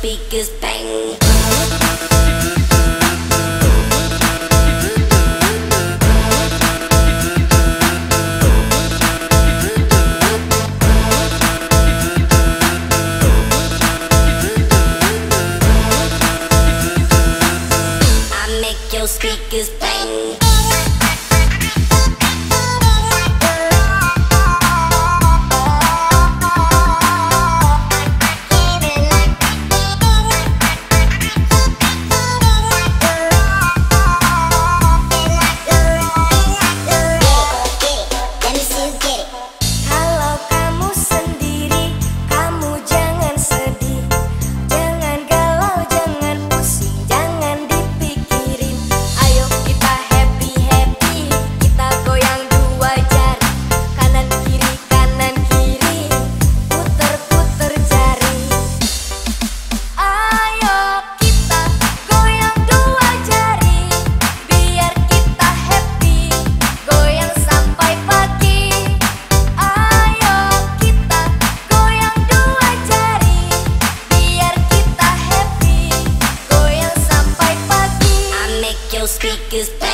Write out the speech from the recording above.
speakers bang. I make your speakers bang. اس کی قسط